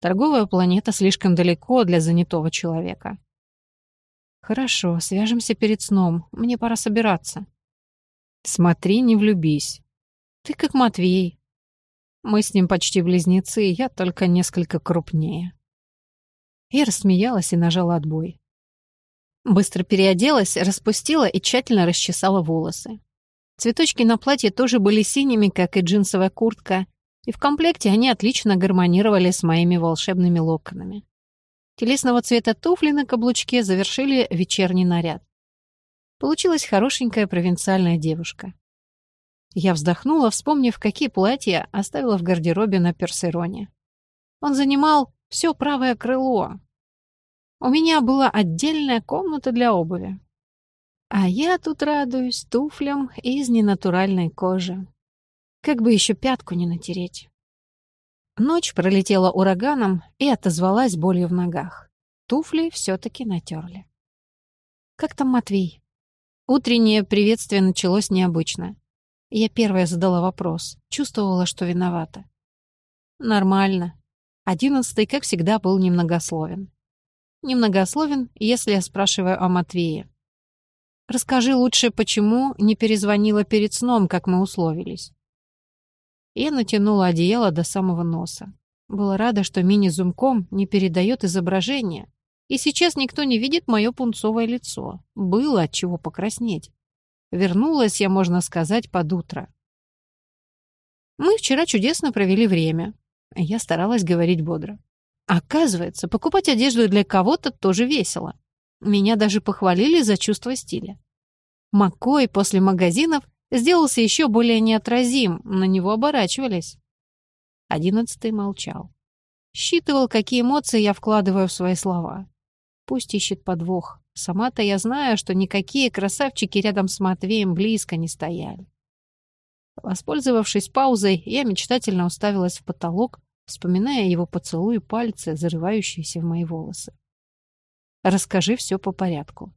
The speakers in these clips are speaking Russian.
Торговая планета слишком далеко для занятого человека. Хорошо, свяжемся перед сном. Мне пора собираться. Смотри, не влюбись. Ты как Матвей. Мы с ним почти близнецы, я только несколько крупнее. Я рассмеялась и нажала отбой. Быстро переоделась, распустила и тщательно расчесала волосы. Цветочки на платье тоже были синими, как и джинсовая куртка, и в комплекте они отлично гармонировали с моими волшебными локонами. Телесного цвета туфли на каблучке завершили вечерний наряд. Получилась хорошенькая провинциальная девушка. Я вздохнула, вспомнив, какие платья оставила в гардеробе на Персероне. Он занимал все правое крыло. У меня была отдельная комната для обуви. А я тут радуюсь туфлям из ненатуральной кожи. Как бы еще пятку не натереть. Ночь пролетела ураганом и отозвалась болью в ногах. Туфли все-таки натерли. «Как там Матвей?» Утреннее приветствие началось необычно. Я первая задала вопрос, чувствовала, что виновата. «Нормально». Одиннадцатый, как всегда, был немногословен. Немногословен, если я спрашиваю о Матвее. «Расскажи лучше, почему не перезвонила перед сном, как мы условились?» Я натянула одеяло до самого носа. Была рада, что мини-зумком не передает изображение. И сейчас никто не видит мое пунцовое лицо. Было от чего покраснеть. Вернулась я, можно сказать, под утро. Мы вчера чудесно провели время. Я старалась говорить бодро. Оказывается, покупать одежду для кого-то тоже весело. Меня даже похвалили за чувство стиля. Маккой после магазинов сделался еще более неотразим, на него оборачивались. Одиннадцатый молчал. Считывал, какие эмоции я вкладываю в свои слова. Пусть ищет подвох. Сама-то я знаю, что никакие красавчики рядом с Матвеем близко не стояли. Воспользовавшись паузой, я мечтательно уставилась в потолок, вспоминая его поцелуи пальцы, зарывающиеся в мои волосы. Расскажи все по порядку.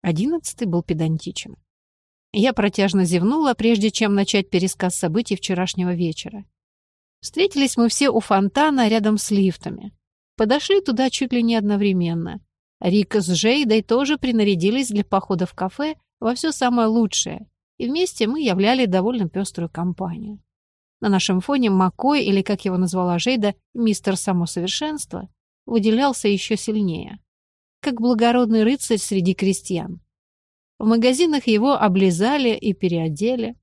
Одиннадцатый был педантичен. Я протяжно зевнула, прежде чем начать пересказ событий вчерашнего вечера. Встретились мы все у фонтана рядом с лифтами. Подошли туда чуть ли не одновременно. Рика с Жейдой тоже принарядились для похода в кафе во все самое лучшее, и вместе мы являли довольно пеструю компанию. На нашем фоне Макой, или, как его назвала Жейда, мистер самосовершенства, выделялся еще сильнее. Как благородный рыцарь среди крестьян. В магазинах его облизали и переодели.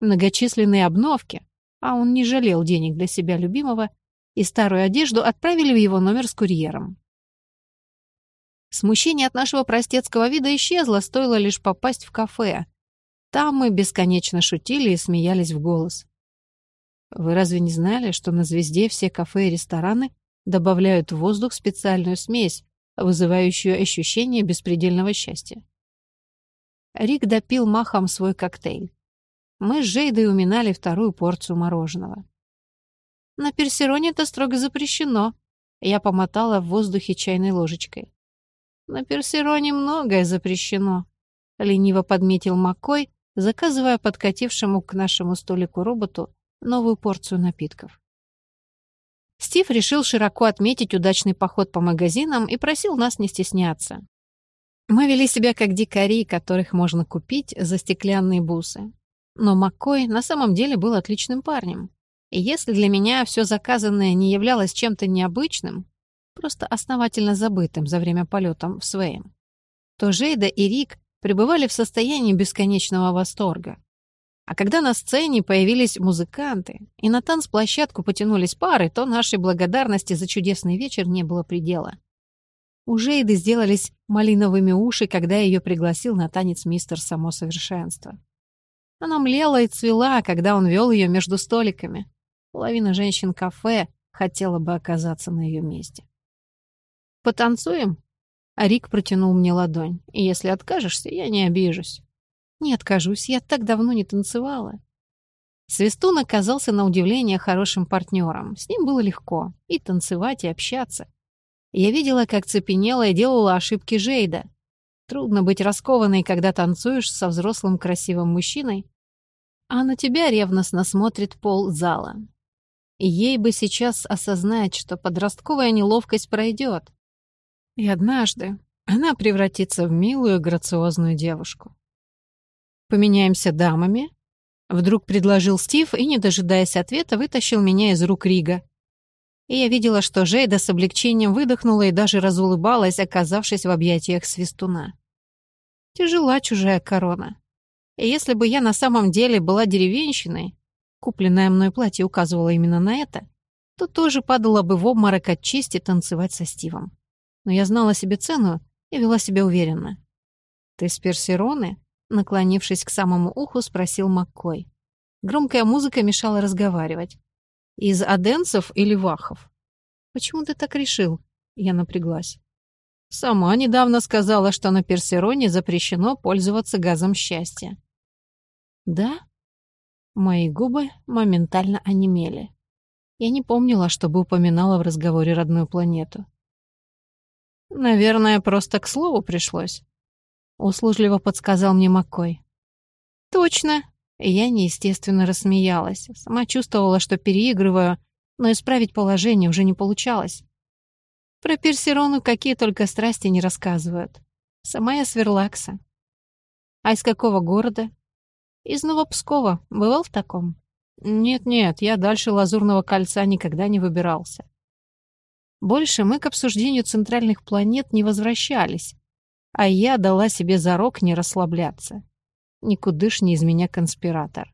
Многочисленные обновки, а он не жалел денег для себя любимого, и старую одежду отправили в его номер с курьером. Смущение от нашего простецкого вида исчезло, стоило лишь попасть в кафе. Там мы бесконечно шутили и смеялись в голос. Вы разве не знали, что на «Звезде» все кафе и рестораны добавляют в воздух специальную смесь, вызывающую ощущение беспредельного счастья? Рик допил махом свой коктейль. Мы с Жейдой уминали вторую порцию мороженого. На Персероне это строго запрещено. Я помотала в воздухе чайной ложечкой. На Персероне многое запрещено. Лениво подметил Маккой, заказывая подкатившему к нашему столику роботу новую порцию напитков. Стив решил широко отметить удачный поход по магазинам и просил нас не стесняться. Мы вели себя как дикари, которых можно купить за стеклянные бусы. Но Маккой на самом деле был отличным парнем. И если для меня все заказанное не являлось чем-то необычным, просто основательно забытым за время полета в Свеем, то Жейда и Рик пребывали в состоянии бесконечного восторга. А когда на сцене появились музыканты и на танцплощадку потянулись пары, то нашей благодарности за чудесный вечер не было предела. У Жейды сделались малиновыми уши, когда ее пригласил на танец мистер Само Совершенство. Она млела и цвела, когда он вел ее между столиками. Половина женщин кафе хотела бы оказаться на ее месте. «Потанцуем?» А Рик протянул мне ладонь. «И если откажешься, я не обижусь». «Не откажусь, я так давно не танцевала». Свистун оказался на удивление хорошим партнером. С ним было легко и танцевать, и общаться. Я видела, как цепенела и делала ошибки Жейда. Трудно быть раскованной, когда танцуешь со взрослым красивым мужчиной, а на тебя ревностно смотрит пол зала. Ей бы сейчас осознать, что подростковая неловкость пройдет. И однажды она превратится в милую, грациозную девушку. «Поменяемся дамами?» Вдруг предложил Стив и, не дожидаясь ответа, вытащил меня из рук Рига. И я видела, что Жейда с облегчением выдохнула и даже разулыбалась, оказавшись в объятиях свистуна. Тяжела чужая корона. И если бы я на самом деле была деревенщиной, купленное мной платье указывало именно на это, то тоже падала бы в обморок от чести танцевать со Стивом. Но я знала себе цену и вела себя уверенно. «Ты с Персероны?» Наклонившись к самому уху, спросил Маккой. Громкая музыка мешала разговаривать. «Из аденцев или вахов?» «Почему ты так решил?» Я напряглась. Сама недавно сказала, что на Персероне запрещено пользоваться газом счастья. «Да?» Мои губы моментально онемели. Я не помнила, чтобы упоминала в разговоре родную планету. «Наверное, просто к слову пришлось», — услужливо подсказал мне Маккой. «Точно!» Я неестественно рассмеялась. Сама чувствовала, что переигрываю, но исправить положение уже не получалось. Про Персерону какие только страсти не рассказывают. Сама я сверлакса. А из какого города? Из Новопскова. Бывал в таком? Нет-нет, я дальше Лазурного кольца никогда не выбирался. Больше мы к обсуждению центральных планет не возвращались, а я дала себе зарок не расслабляться. Никудышний из меня конспиратор.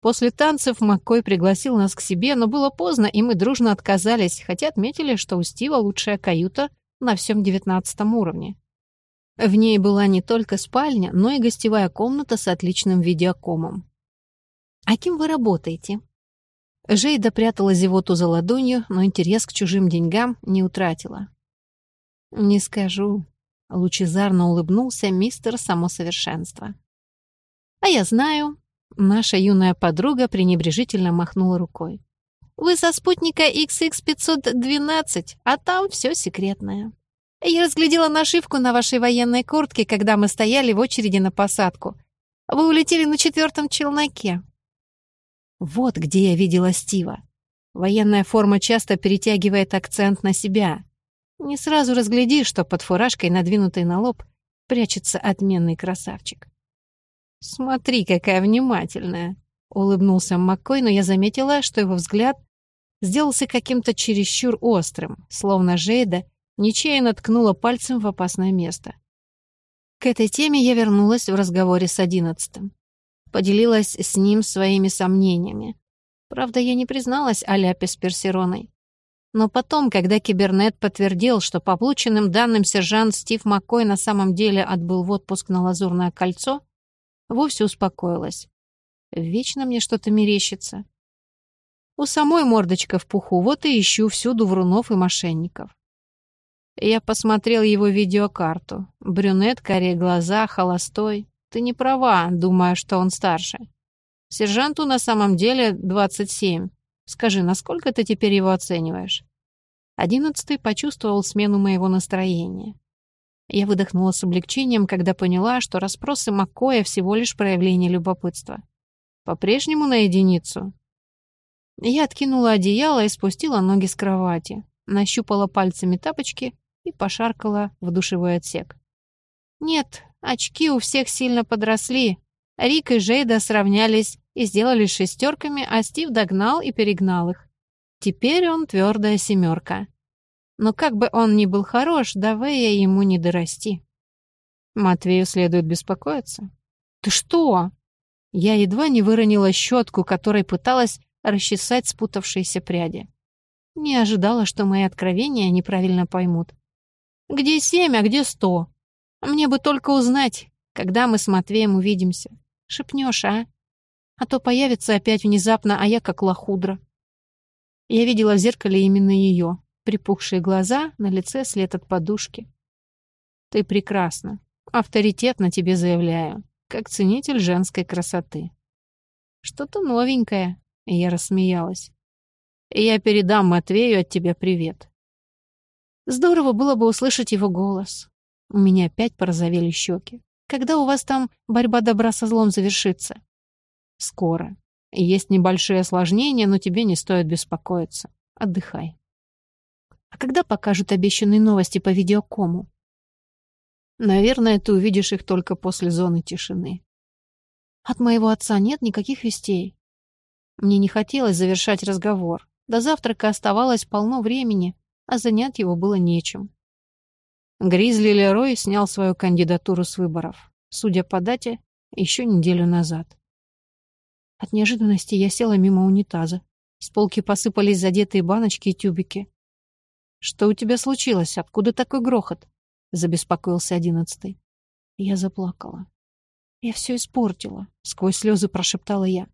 После танцев Маккой пригласил нас к себе, но было поздно, и мы дружно отказались, хотя отметили, что у Стива лучшая каюта на всем девятнадцатом уровне. В ней была не только спальня, но и гостевая комната с отличным видеокомом. «А кем вы работаете?» Жейда прятала зевоту за ладонью, но интерес к чужим деньгам не утратила. «Не скажу», — лучезарно улыбнулся мистер самосовершенства. «А я знаю». Наша юная подруга пренебрежительно махнула рукой. «Вы со спутника XX512, а там все секретное. Я разглядела нашивку на вашей военной куртке, когда мы стояли в очереди на посадку. Вы улетели на четвертом челноке. Вот где я видела Стива. Военная форма часто перетягивает акцент на себя. Не сразу разглядишь, что под фуражкой, надвинутой на лоб, прячется отменный красавчик. «Смотри, какая внимательная!» — улыбнулся Маккой, но я заметила, что его взгляд сделался каким-то чересчур острым, словно Жейда нечаянно ткнула пальцем в опасное место. К этой теме я вернулась в разговоре с одиннадцатым. Поделилась с ним своими сомнениями. Правда, я не призналась о ляпе с Персероной. Но потом, когда Кибернет подтвердил, что по полученным данным сержант Стив Маккой на самом деле отбыл в отпуск на Лазурное кольцо, вовсе успокоилась. Вечно мне что-то мерещится. У самой мордочка в пуху, вот и ищу всюду врунов и мошенников. Я посмотрел его видеокарту. Брюнет, карие глаза, холостой. Ты не права, думая, что он старше. Сержанту на самом деле 27. Скажи, насколько ты теперь его оцениваешь? Одиннадцатый почувствовал смену моего настроения. Я выдохнула с облегчением, когда поняла, что расспросы Маккоя всего лишь проявление любопытства. По-прежнему на единицу. Я откинула одеяло и спустила ноги с кровати, нащупала пальцами тапочки и пошаркала в душевой отсек. Нет, Очки у всех сильно подросли. Рик и Жейда сравнялись и сделали шестерками, а Стив догнал и перегнал их. Теперь он твердая семерка. Но как бы он ни был хорош, до Вэя ему не дорасти. Матвею следует беспокоиться. «Ты что?» Я едва не выронила щетку, которой пыталась расчесать спутавшиеся пряди. Не ожидала, что мои откровения неправильно поймут. «Где семь, а где сто?» Мне бы только узнать, когда мы с Матвеем увидимся. Шепнешь, а? А то появится опять внезапно, а я как лохудра. Я видела в зеркале именно ее. Припухшие глаза, на лице след от подушки. Ты прекрасна. Авторитетно тебе заявляю. Как ценитель женской красоты. Что-то новенькое. Я рассмеялась. Я передам Матвею от тебя привет. Здорово было бы услышать его голос. У меня опять порозовели щеки. Когда у вас там борьба добра со злом завершится? Скоро. Есть небольшие осложнения, но тебе не стоит беспокоиться. Отдыхай. А когда покажут обещанные новости по видеокому? Наверное, ты увидишь их только после зоны тишины. От моего отца нет никаких вестей. Мне не хотелось завершать разговор. До завтрака оставалось полно времени, а занять его было нечем. Гризли Лерой снял свою кандидатуру с выборов. Судя по дате, еще неделю назад. От неожиданности я села мимо унитаза. С полки посыпались задетые баночки и тюбики. «Что у тебя случилось? Откуда такой грохот?» — забеспокоился одиннадцатый. Я заплакала. «Я все испортила», — сквозь слезы прошептала я.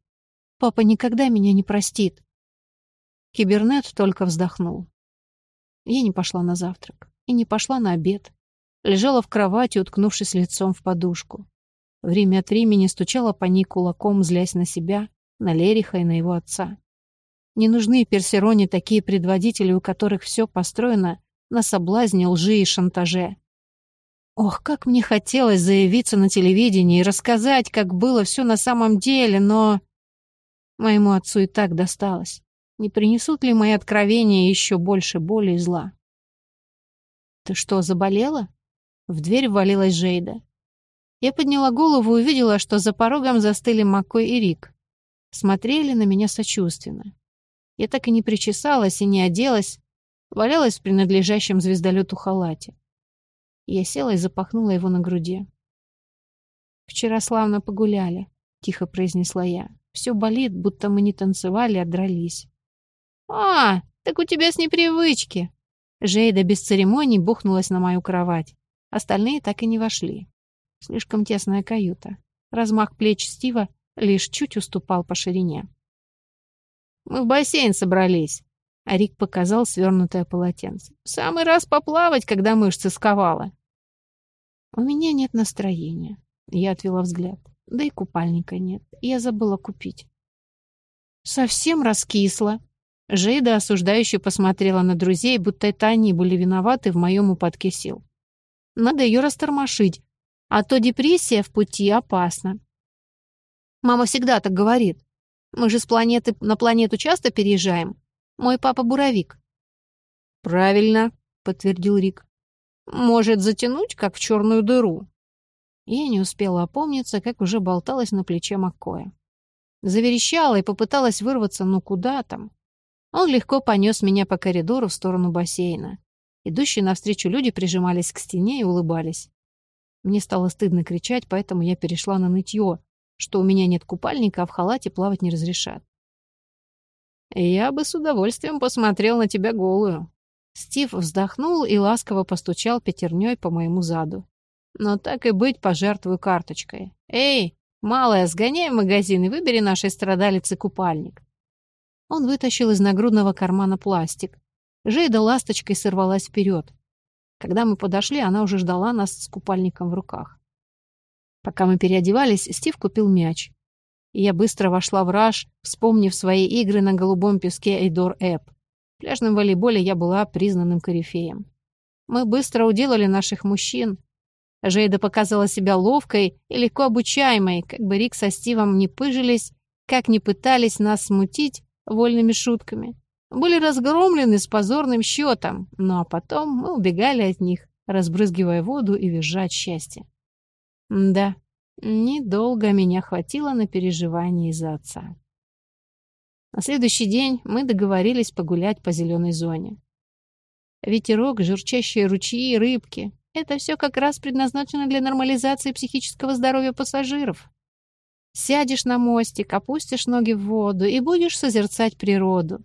«Папа никогда меня не простит». Кибернет только вздохнул. Я не пошла на завтрак и не пошла на обед. Лежала в кровати, уткнувшись лицом в подушку. Время от времени стучала по ней кулаком, злясь на себя, на Лериха и на его отца. Не нужны Персероне такие предводители, у которых все построено на соблазне, лжи и шантаже. Ох, как мне хотелось заявиться на телевидении и рассказать, как было все на самом деле, но... Моему отцу и так досталось. Не принесут ли мои откровения еще больше боли и зла? «Ты что, заболела?» В дверь ввалилась Жейда. Я подняла голову и увидела, что за порогом застыли Маккой и Рик. Смотрели на меня сочувственно. Я так и не причесалась и не оделась, валялась в принадлежащем звездолету халате. Я села и запахнула его на груди. «Вчера славно погуляли», — тихо произнесла я. «Все болит, будто мы не танцевали, а дрались». «А, так у тебя с непривычки!» Жейда без церемоний бухнулась на мою кровать. Остальные так и не вошли. Слишком тесная каюта. Размах плеч Стива лишь чуть уступал по ширине. «Мы в бассейн собрались», — а Рик показал свернутое полотенце. самый раз поплавать, когда мышцы сковала». «У меня нет настроения», — я отвела взгляд. «Да и купальника нет. Я забыла купить». «Совсем раскисла». Жейда осуждающе посмотрела на друзей, будто это они были виноваты в моем упадке сил. «Надо ее растормошить, а то депрессия в пути опасна. Мама всегда так говорит. Мы же с планеты на планету часто переезжаем. Мой папа буровик. Правильно, подтвердил Рик. Может затянуть, как в черную дыру. Я не успела опомниться, как уже болталась на плече Маккоя. Заверещала и попыталась вырваться, но куда там? Он легко понес меня по коридору в сторону бассейна. Идущие навстречу люди прижимались к стене и улыбались. Мне стало стыдно кричать, поэтому я перешла на нытье, что у меня нет купальника, а в халате плавать не разрешат. «Я бы с удовольствием посмотрел на тебя голую». Стив вздохнул и ласково постучал пятерней по моему заду. «Но так и быть, пожертвую карточкой. Эй, малая, сгоняй в магазин и выбери нашей страдалице купальник». Он вытащил из нагрудного кармана пластик. Жейда ласточкой сорвалась вперед. Когда мы подошли, она уже ждала нас с купальником в руках. Пока мы переодевались, Стив купил мяч. И я быстро вошла в раж, вспомнив свои игры на голубом песке Эйдор Эп. В пляжном волейболе я была признанным корифеем. Мы быстро уделали наших мужчин. Жейда показала себя ловкой и легко обучаемой, как бы Рик со Стивом не пыжились, как не пытались нас смутить вольными шутками были разгромлены с позорным счетом, ну а потом мы убегали от них, разбрызгивая воду и визжа от счастья. Да, недолго меня хватило на переживания из-за отца. На следующий день мы договорились погулять по зеленой зоне. Ветерок, журчащие ручьи, рыбки — это все как раз предназначено для нормализации психического здоровья пассажиров. Сядешь на мостик, опустишь ноги в воду и будешь созерцать природу.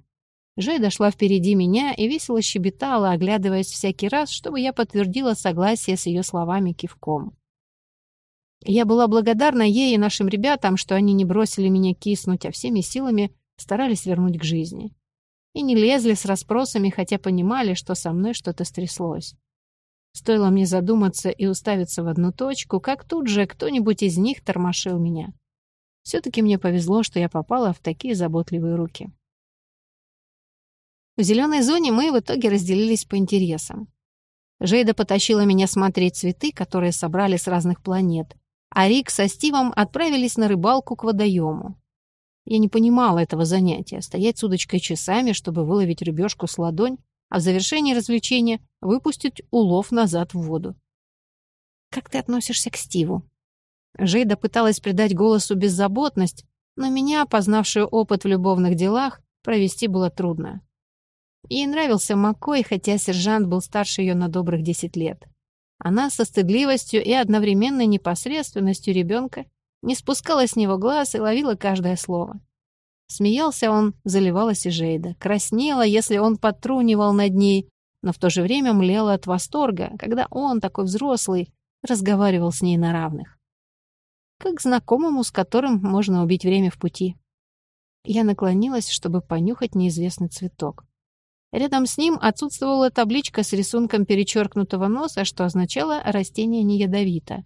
Жей дошла впереди меня и весело щебетала, оглядываясь всякий раз, чтобы я подтвердила согласие с ее словами кивком. Я была благодарна ей и нашим ребятам, что они не бросили меня киснуть, а всеми силами старались вернуть к жизни. И не лезли с расспросами, хотя понимали, что со мной что-то стряслось. Стоило мне задуматься и уставиться в одну точку, как тут же кто-нибудь из них тормошил меня. Все-таки мне повезло, что я попала в такие заботливые руки. В зеленой зоне мы в итоге разделились по интересам. Жейда потащила меня смотреть цветы, которые собрали с разных планет, а Рик со Стивом отправились на рыбалку к водоему. Я не понимала этого занятия — стоять с удочкой часами, чтобы выловить рыбешку с ладонь, а в завершении развлечения выпустить улов назад в воду. «Как ты относишься к Стиву?» Жейда пыталась придать голосу беззаботность, но меня, познавшую опыт в любовных делах, провести было трудно. Ей нравился Маккой, хотя сержант был старше ее на добрых десять лет. Она со стыдливостью и одновременной непосредственностью ребенка не спускала с него глаз и ловила каждое слово. Смеялся он, заливалась и Жейда. Краснела, если он подтрунивал над ней, но в то же время млела от восторга, когда он, такой взрослый, разговаривал с ней на равных. Как знакомому, с которым можно убить время в пути. Я наклонилась, чтобы понюхать неизвестный цветок. Рядом с ним отсутствовала табличка с рисунком перечеркнутого носа, что означало «растение не ядовито».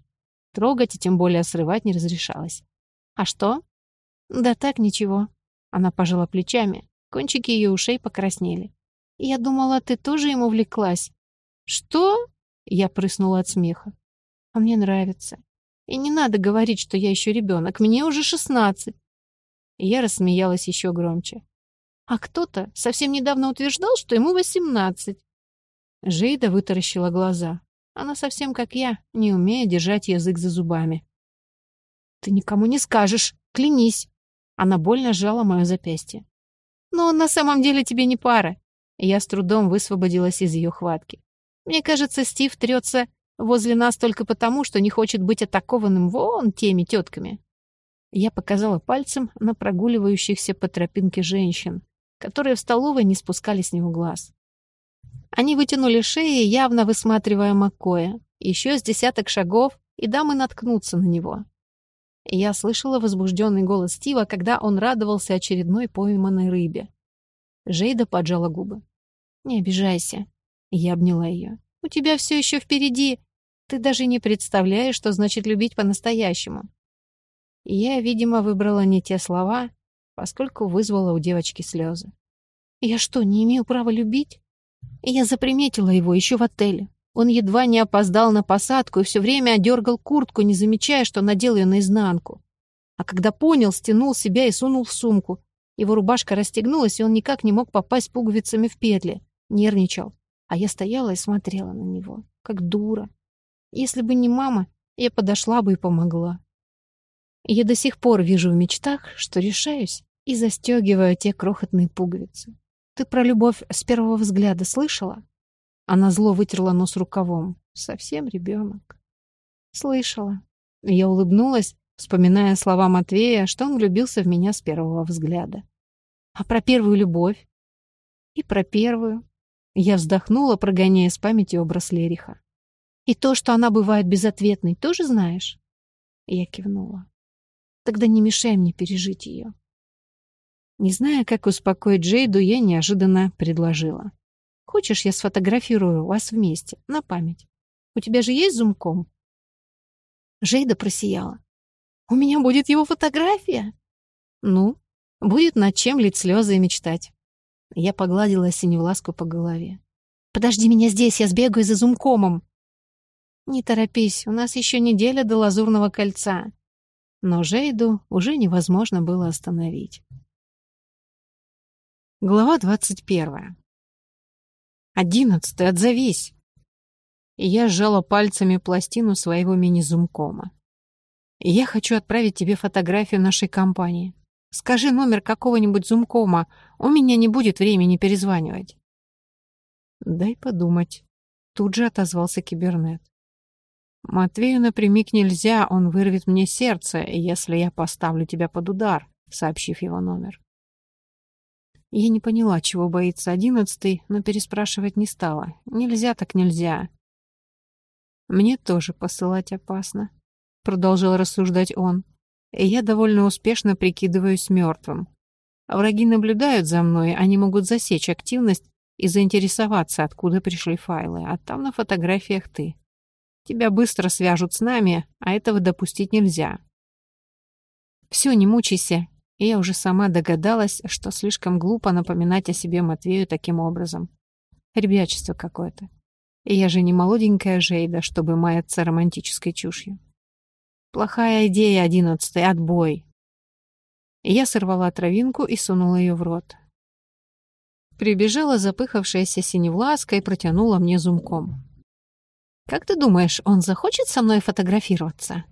Трогать и тем более срывать не разрешалось. «А что?» «Да так, ничего». Она пожала плечами. Кончики ее ушей покраснели. «Я думала, ты тоже ему влеклась». «Что?» Я прыснула от смеха. «А мне нравится. И не надо говорить, что я еще ребенок. Мне уже шестнадцать». Я рассмеялась еще громче. А кто-то совсем недавно утверждал, что ему восемнадцать. Жейда вытаращила глаза. Она совсем как я, не умея держать язык за зубами. «Ты никому не скажешь, клянись!» Она больно сжала мое запястье. «Но он на самом деле тебе не пара!» Я с трудом высвободилась из ее хватки. «Мне кажется, Стив трется возле нас только потому, что не хочет быть атакованным вон теми тетками». Я показала пальцем на прогуливающихся по тропинке женщин, которые в столовой не спускали с него глаз. Они вытянули шеи, явно высматривая Маккоя. Еще с десяток шагов, и дамы наткнутся на него. Я слышала возбужденный голос Стива, когда он радовался очередной пойманной рыбе. Жейда поджала губы. «Не обижайся». Я обняла ее. «У тебя все еще впереди. Ты даже не представляешь, что значит любить по-настоящему». Я, видимо, выбрала не те слова, поскольку вызвала у девочки слезы. «Я что, не имею права любить?» Я заприметила его еще в отеле. Он едва не опоздал на посадку и все время одергал куртку, не замечая, что надел ее наизнанку. А когда понял, стянул себя и сунул в сумку. Его рубашка расстегнулась, и он никак не мог попасть пуговицами в петли. Нервничал. А я стояла и смотрела на него, как дура. Если бы не мама, я подошла бы и помогла. Я до сих пор вижу в мечтах, что решаюсь и застегиваю те крохотные пуговицы. Ты про любовь с первого взгляда слышала? Она зло вытерла нос рукавом. Совсем ребенок. Слышала. Я улыбнулась, вспоминая слова Матвея, что он влюбился в меня с первого взгляда. А про первую любовь? И про первую. Я вздохнула, прогоняя с памяти образ Лериха. И то, что она бывает безответной, тоже знаешь? Я кивнула. Тогда не мешай мне пережить ее. Не зная, как успокоить Джейду, я неожиданно предложила. «Хочешь, я сфотографирую вас вместе, на память? У тебя же есть зумком?» Джейда просияла. «У меня будет его фотография?» «Ну, будет над чем лить слезы и мечтать». Я погладила синевласку по голове. «Подожди меня здесь, я сбегаю за зумкомом». «Не торопись, у нас еще неделя до лазурного кольца но Жейду уже невозможно было остановить. Глава двадцать первая. «Одиннадцатый, отзовись!» И я сжала пальцами пластину своего мини-зумкома. «Я хочу отправить тебе фотографию нашей компании. Скажи номер какого-нибудь зумкома, у меня не будет времени перезванивать». «Дай подумать», — тут же отозвался кибернет. «Матвею напрямик нельзя, он вырвет мне сердце, если я поставлю тебя под удар», сообщив его номер. Я не поняла, чего боится одиннадцатый, но переспрашивать не стала. Нельзя так нельзя. «Мне тоже посылать опасно», — продолжил рассуждать он. Я довольно успешно прикидываюсь мертвым. Враги наблюдают за мной, они могут засечь активность и заинтересоваться, откуда пришли файлы, а там на фотографиях ты. Тебя быстро свяжут с нами, а этого допустить нельзя. Все, не мучайся. И я уже сама догадалась, что слишком глупо напоминать о себе Матвею таким образом. Ребячество какое-то. И я же не молоденькая Жейда, чтобы маяться романтической чушью. Плохая идея, одиннадцатый, отбой. Я сорвала травинку и сунула ее в рот. Прибежала запыхавшаяся синевласка и протянула мне зумком. «Как ты думаешь, он захочет со мной фотографироваться?»